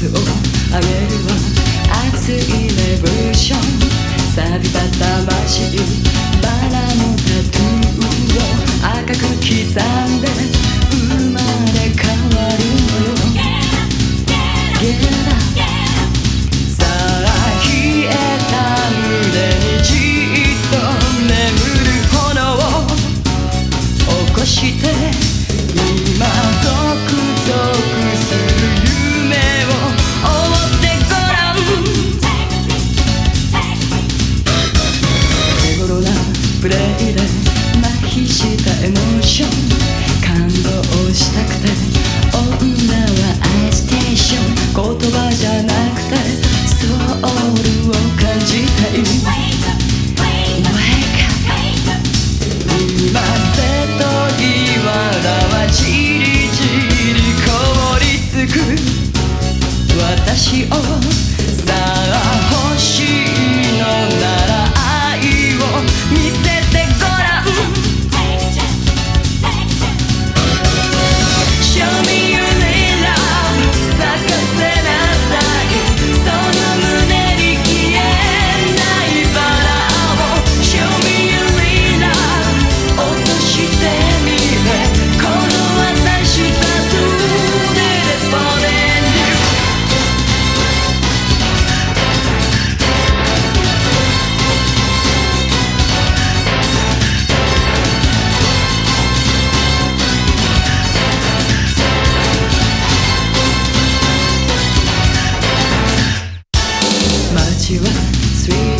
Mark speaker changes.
Speaker 1: スをあげるわ。熱いレブーション。錆びた魂。バラのいで麻痺したエモーション感動したくて女はアイステーション。言葉じゃなくてソウルを感じたいじりじり凍りつく。私を you are sweet.